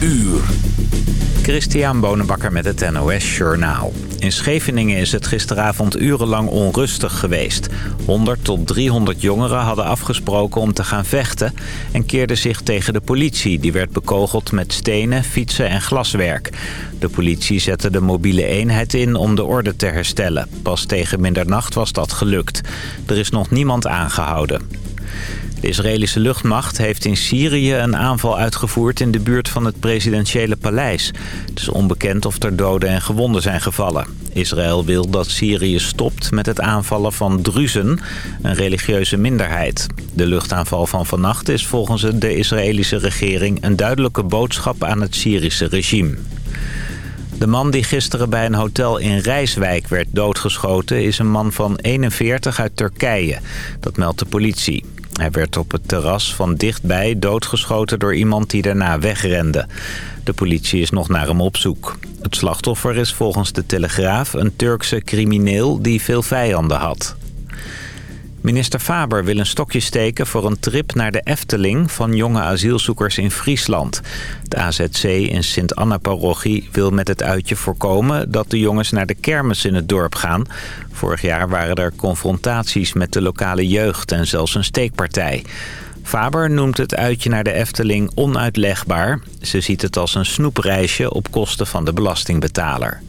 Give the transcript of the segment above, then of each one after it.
uur. Christian Bonenbakker met het NOS Journaal. In Scheveningen is het gisteravond urenlang onrustig geweest. 100 tot 300 jongeren hadden afgesproken om te gaan vechten... en keerden zich tegen de politie. Die werd bekogeld met stenen, fietsen en glaswerk. De politie zette de mobiele eenheid in om de orde te herstellen. Pas tegen middernacht was dat gelukt. Er is nog niemand aangehouden. De Israëlische luchtmacht heeft in Syrië een aanval uitgevoerd in de buurt van het presidentiële paleis. Het is onbekend of er doden en gewonden zijn gevallen. Israël wil dat Syrië stopt met het aanvallen van Druzen, een religieuze minderheid. De luchtaanval van vannacht is volgens de Israëlische regering een duidelijke boodschap aan het Syrische regime. De man die gisteren bij een hotel in Rijswijk werd doodgeschoten... is een man van 41 uit Turkije. Dat meldt de politie. Hij werd op het terras van dichtbij doodgeschoten door iemand die daarna wegrende. De politie is nog naar hem op zoek. Het slachtoffer is volgens de Telegraaf een Turkse crimineel die veel vijanden had. Minister Faber wil een stokje steken voor een trip naar de Efteling van jonge asielzoekers in Friesland. De AZC in Sint-Anna-parochie wil met het uitje voorkomen dat de jongens naar de kermis in het dorp gaan. Vorig jaar waren er confrontaties met de lokale jeugd en zelfs een steekpartij. Faber noemt het uitje naar de Efteling onuitlegbaar. Ze ziet het als een snoepreisje op kosten van de belastingbetaler.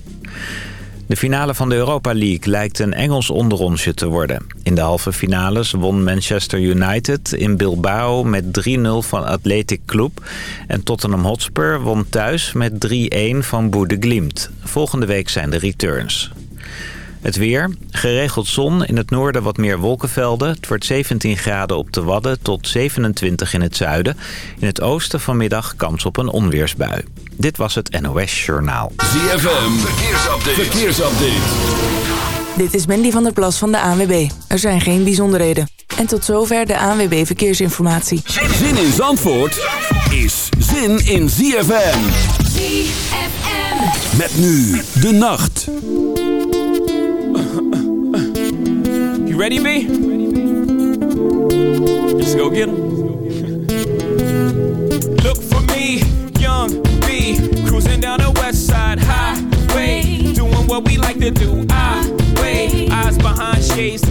De finale van de Europa League lijkt een Engels onderonsje te worden. In de halve finales won Manchester United in Bilbao met 3-0 van Athletic Club. En Tottenham Hotspur won thuis met 3-1 van Boede Glimt. Volgende week zijn de returns. Het weer. Geregeld zon. In het noorden wat meer wolkenvelden. Het wordt 17 graden op de Wadden tot 27 in het zuiden. In het oosten vanmiddag kans op een onweersbui. Dit was het NOS Journaal. ZFM. Verkeersupdate. Verkeersupdate. Dit is Mandy van der Plas van de ANWB. Er zijn geen bijzonderheden. En tot zover de ANWB Verkeersinformatie. Zin in Zandvoort is zin in ZFM. ZFM. Met nu de nacht. You ready, B? Let's go get 'em. What we like to do. Ah, I wait, eyes behind shades.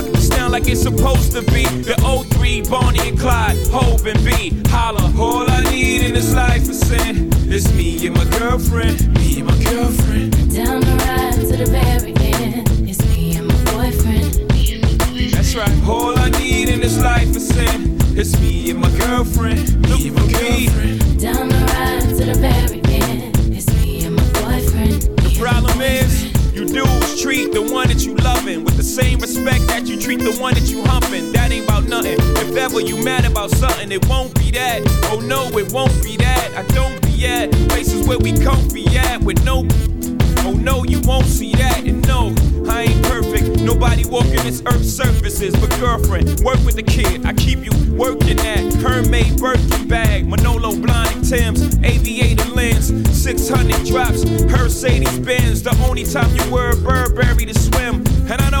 this down like it's supposed to be. The O3, Bonnie and Clyde, Hov and B. Holla, all I need in this life is sin. It's me and my girlfriend, me and my girlfriend. Down the ride to the end. It's me and my boyfriend. That's right. All I need in this life is sin. It's me and my girlfriend. Me and my girlfriend. Down the ride to the end. It's me and my boyfriend. The problem is, you dudes treat the one that you loving with the same respect that you treat the one that you humping. That ain't about nothing. If ever you mad about something, it won't be that. Oh no, it won't be that. I don't be at places where we comfy at with no. Oh no, you won't see that. And no, I ain't perfect. Nobody walking this earth surfaces. But girlfriend, work with the kid. I keep you working at Hermès Birkin bag, Manolo Blahnik Tim's, aviator lens, 600 drops, Mercedes Benz. The only time you wear a Burberry to swim. And I have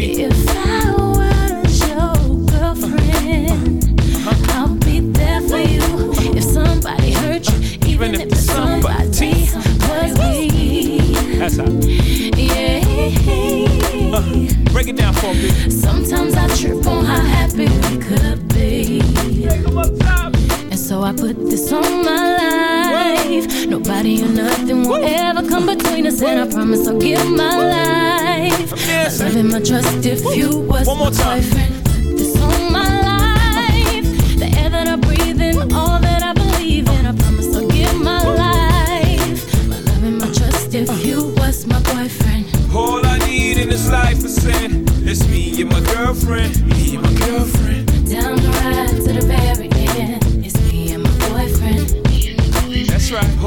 If I was your girlfriend, uh-huh. I'll be there for you. If somebody hurt you, even, even if, if somebody, somebody was me. That's hot. Yeah. Uh, break it down for me. Sometimes I trip on how happy we could be. And so I put this on my life life. Nobody or nothing will ever come between us, and I promise I'll give my life. My love and my trust if you was One more time. my boyfriend. This all my life, the air that I breathe in, all that I believe in. I promise I'll give my life. My love and my trust if uh-huh. you was my boyfriend. All I need in this life is sin. It's me and my girlfriend, me and my girlfriend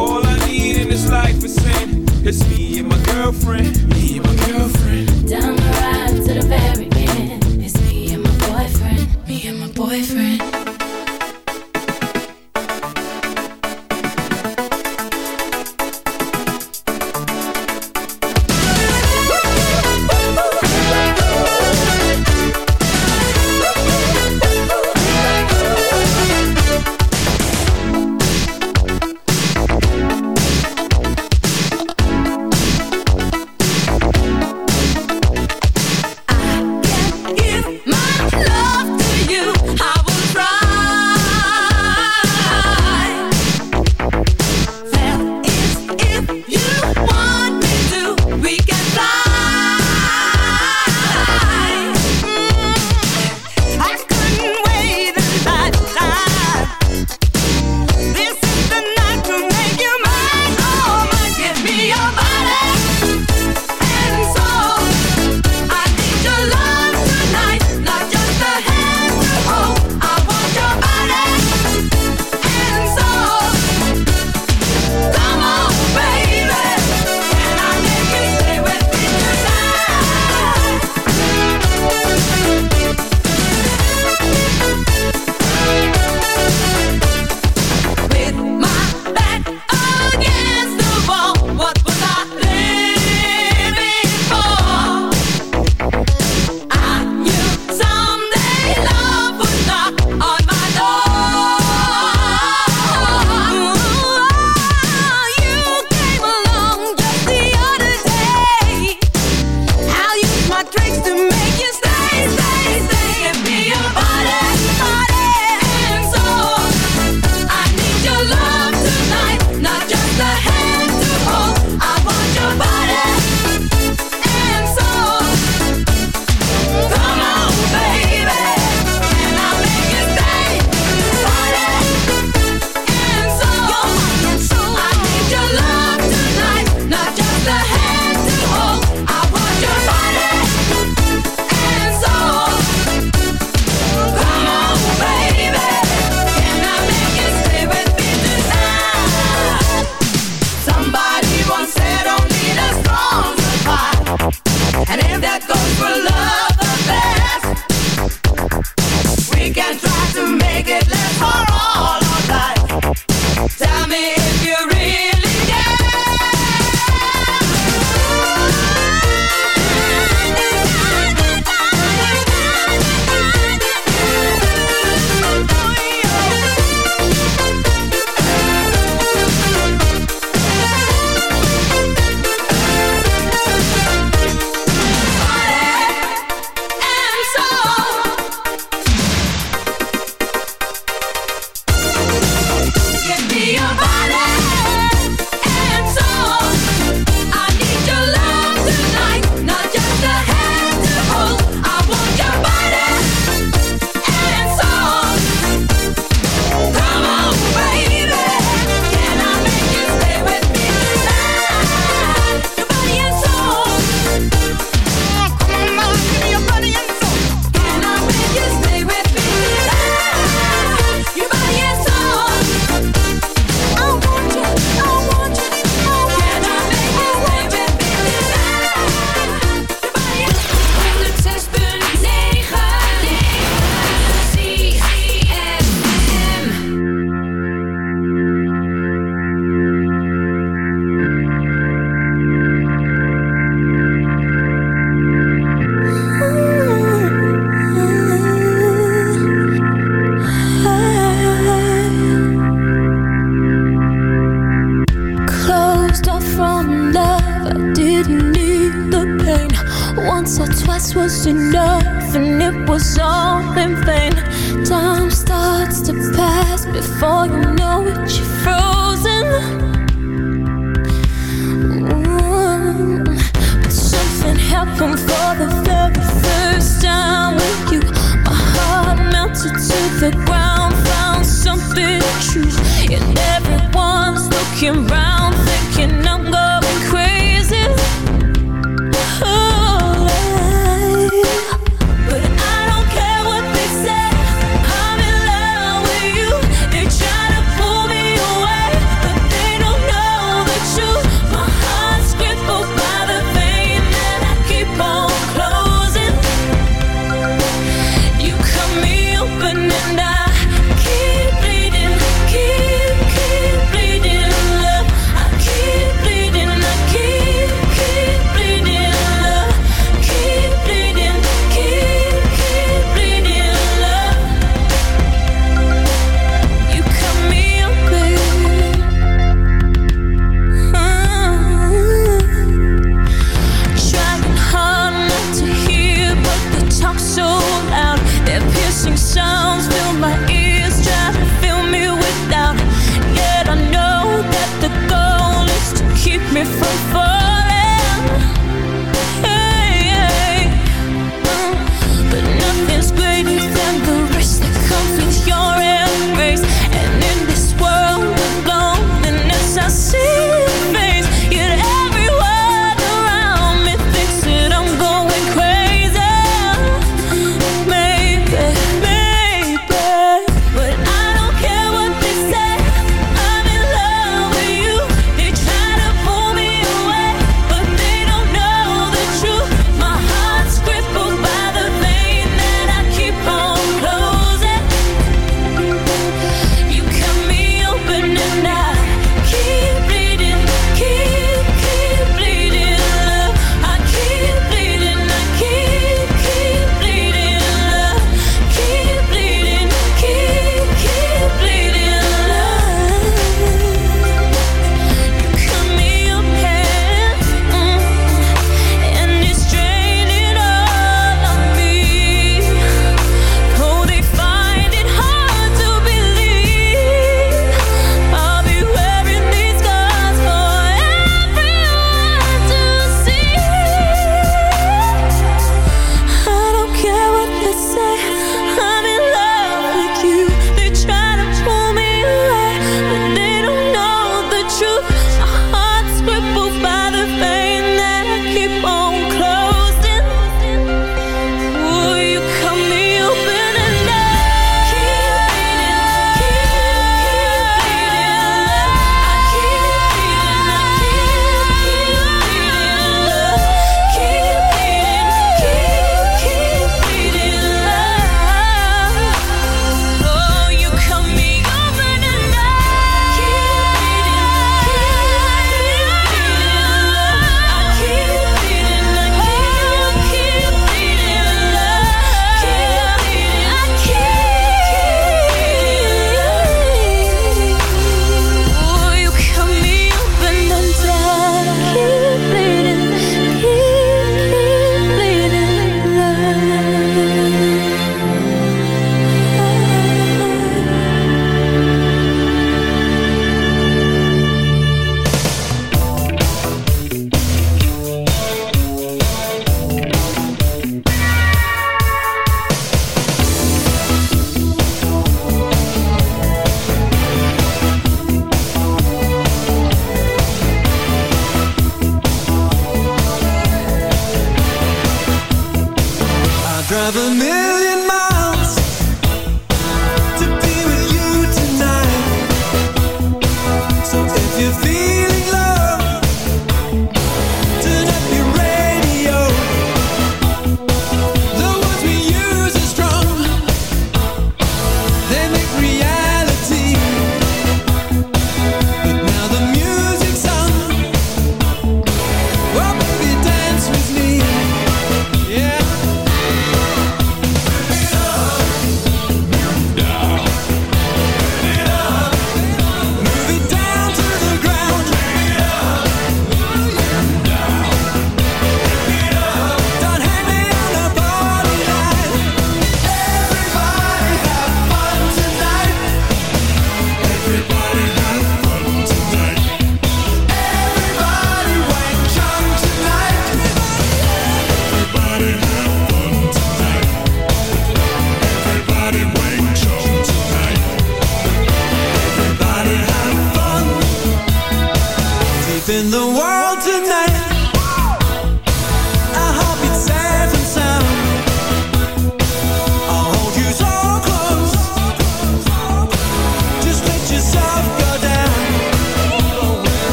All I need in this life is sin. It's me and my girlfriend. Me and my girlfriend.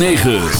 9.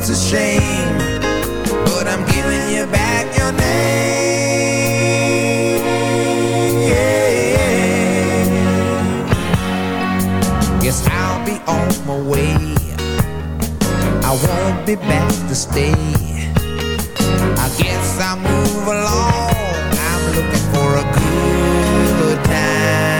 it's a shame, but I'm giving you back your name. Guess I'll be on my way. I won't be back to stay. I guess I'll move along. I'm looking for a good time.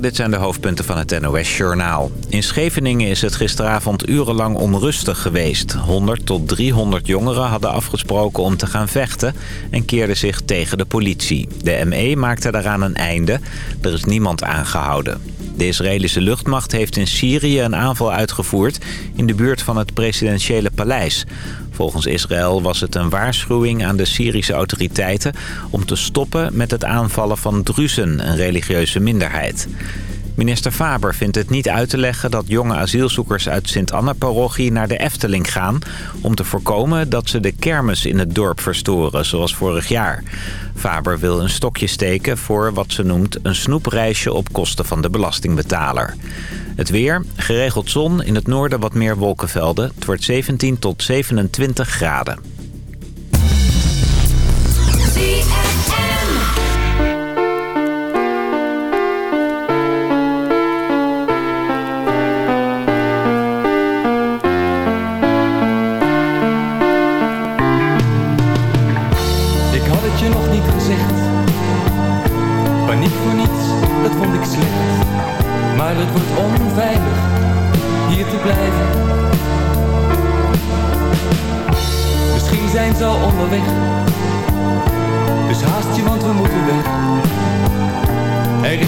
Dit zijn de hoofdpunten van het NOS-journaal. In Scheveningen is het gisteravond urenlang onrustig geweest. 100 tot 300 jongeren hadden afgesproken om te gaan vechten... en keerden zich tegen de politie. De ME maakte daaraan een einde. Er is niemand aangehouden. De Israëlische luchtmacht heeft in Syrië een aanval uitgevoerd... in de buurt van het presidentiële paleis. Volgens Israël was het een waarschuwing aan de Syrische autoriteiten... om te stoppen met het aanvallen van Druzen, een religieuze minderheid. Minister Faber vindt het niet uit te leggen dat jonge asielzoekers uit Sint-Anna-parochie naar de Efteling gaan... om te voorkomen dat ze de kermis in het dorp verstoren, zoals vorig jaar. Faber wil een stokje steken voor wat ze noemt een snoepreisje op kosten van de belastingbetaler. Het weer, geregeld zon, in het noorden wat meer wolkenvelden. Het wordt 17 tot 27 graden.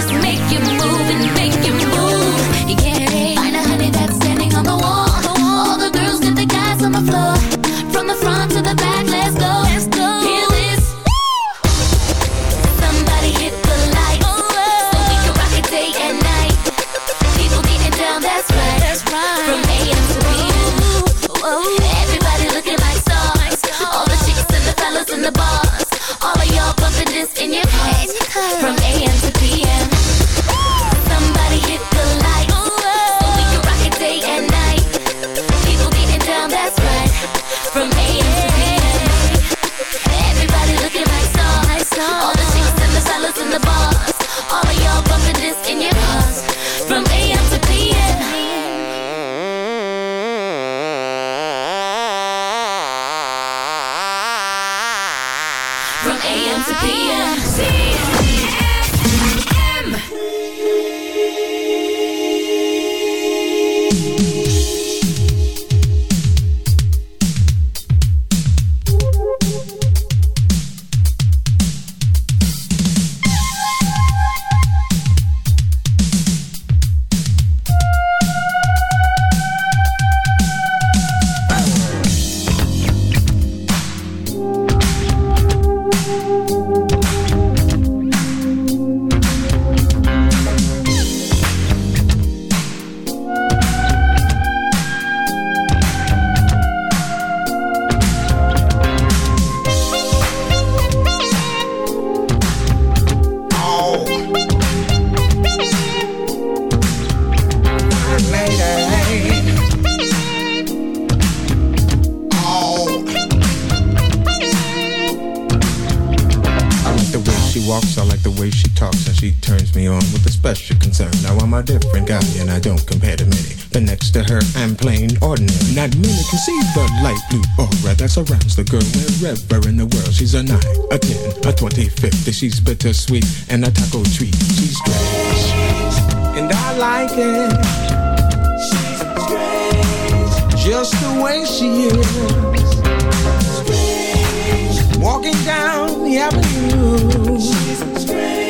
just make you she turns me on with a special concern. Now I'm a different guy, and I don't compare to many. But next to her, I'm plain ordinary. Not many can see the light blue aura that surrounds the girl wherever in the world. She's a nine, a ten, a twenty, fifty. She's bittersweet and a taco treat. She's strange, and I like it. She's strange, just the way she is. Walking down the avenue. She's strange.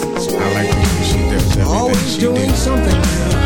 I like the way she does everything Always doing something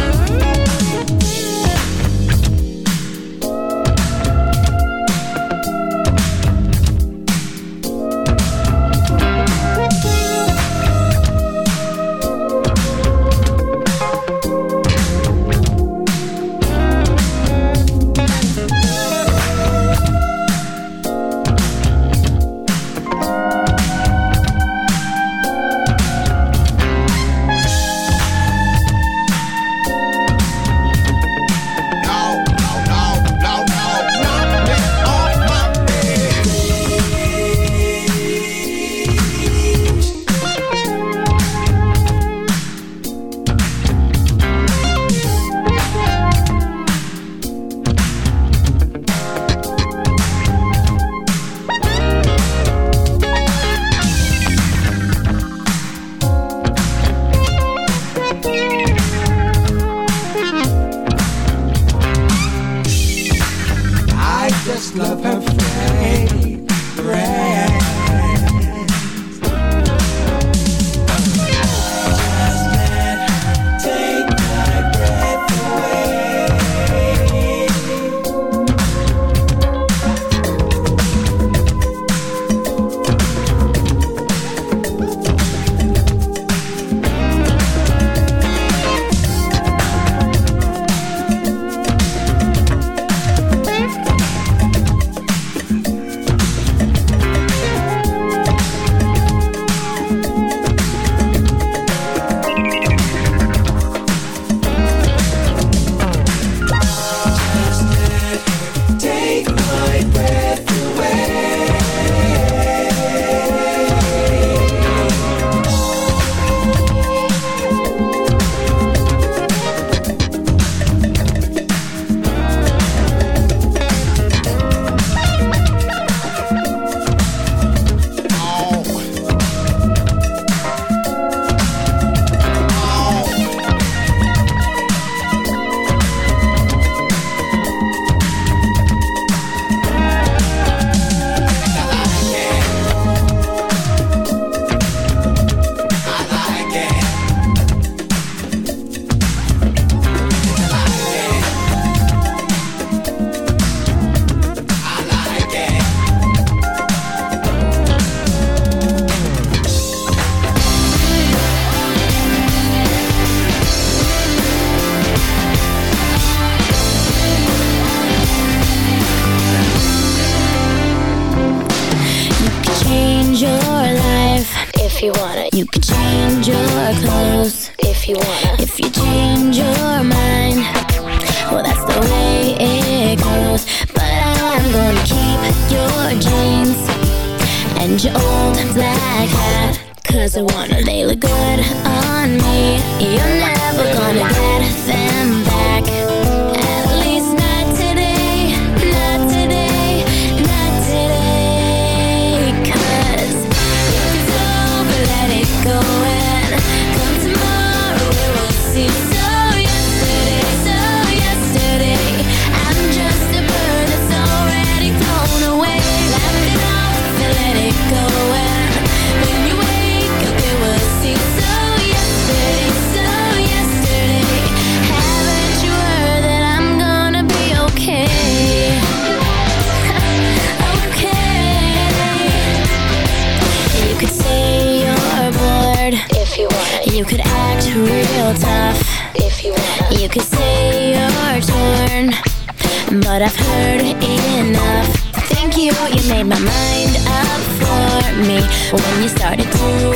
But I've heard enough Thank you, you made my mind up for me When you started to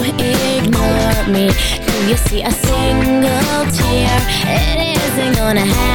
ignore me Do you see a single tear? It isn't gonna happen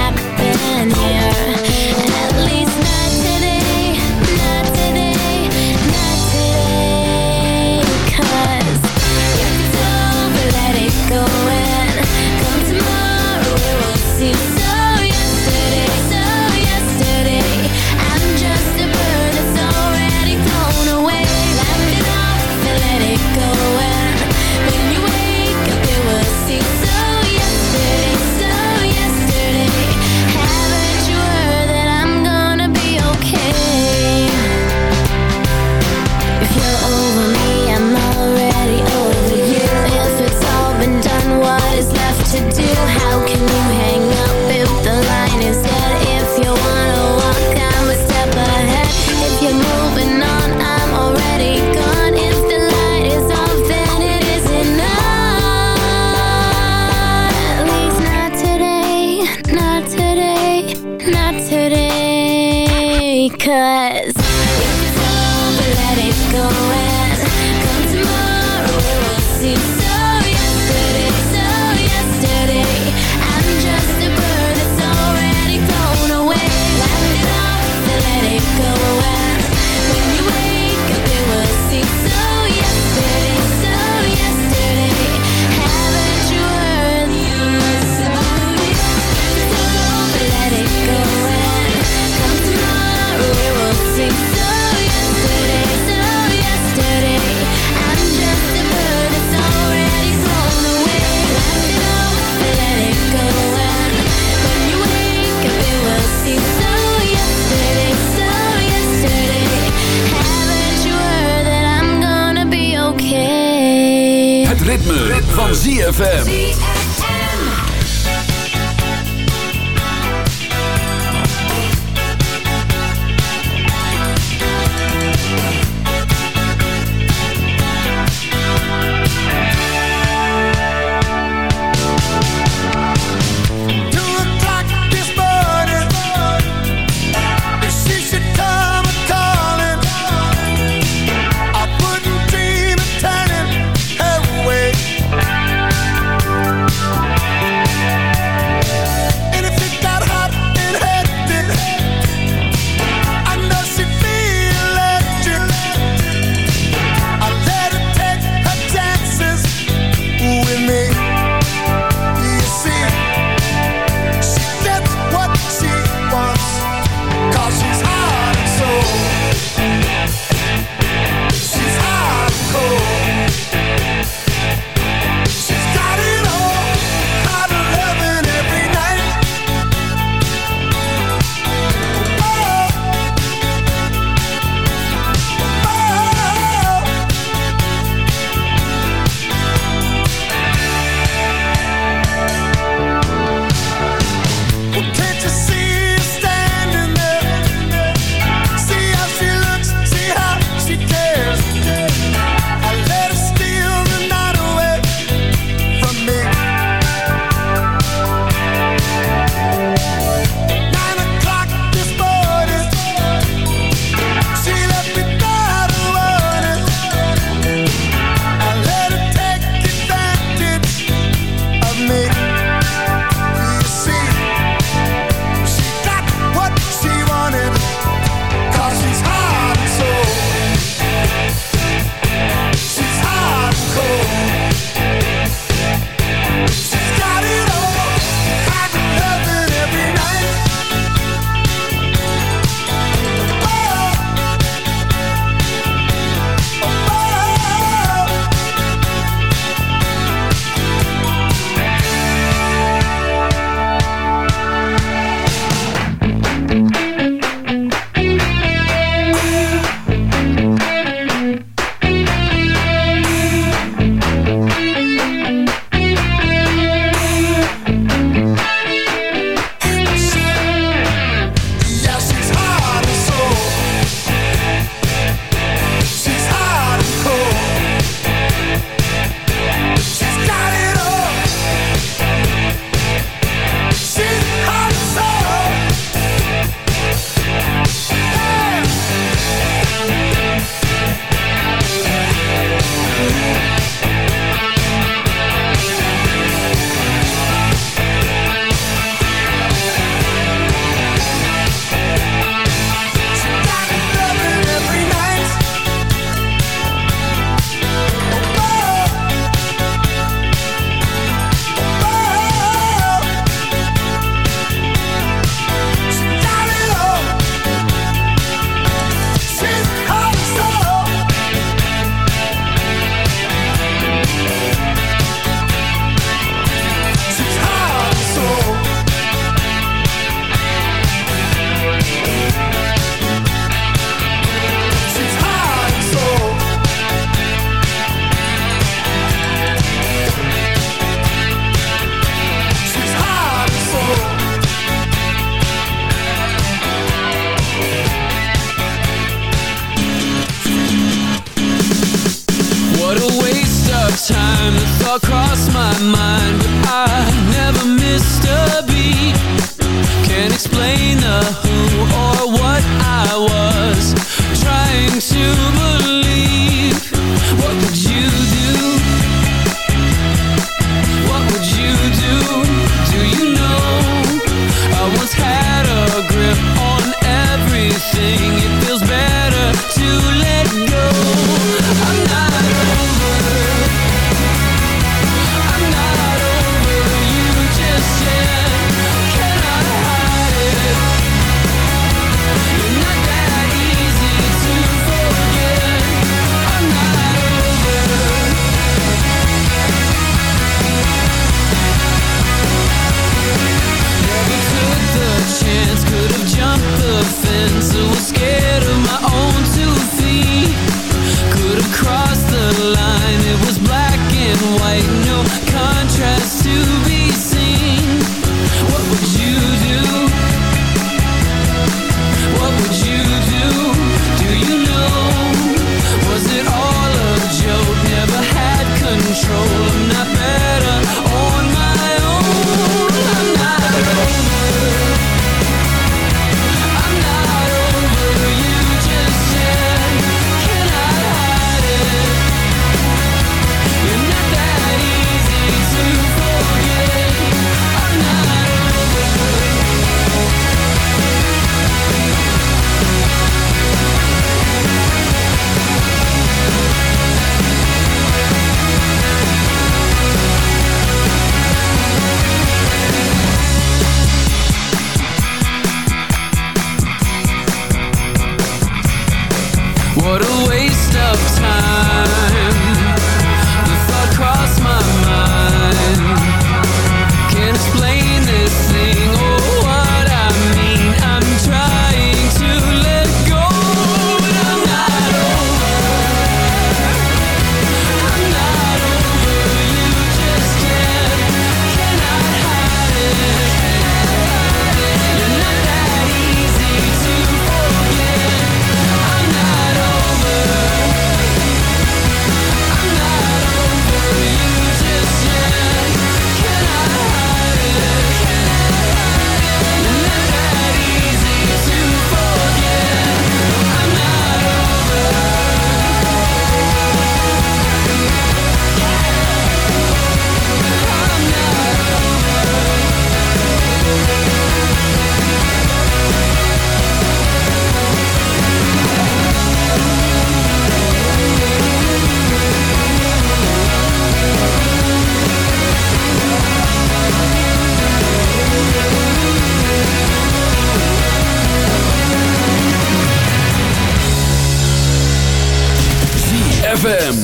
ZFM.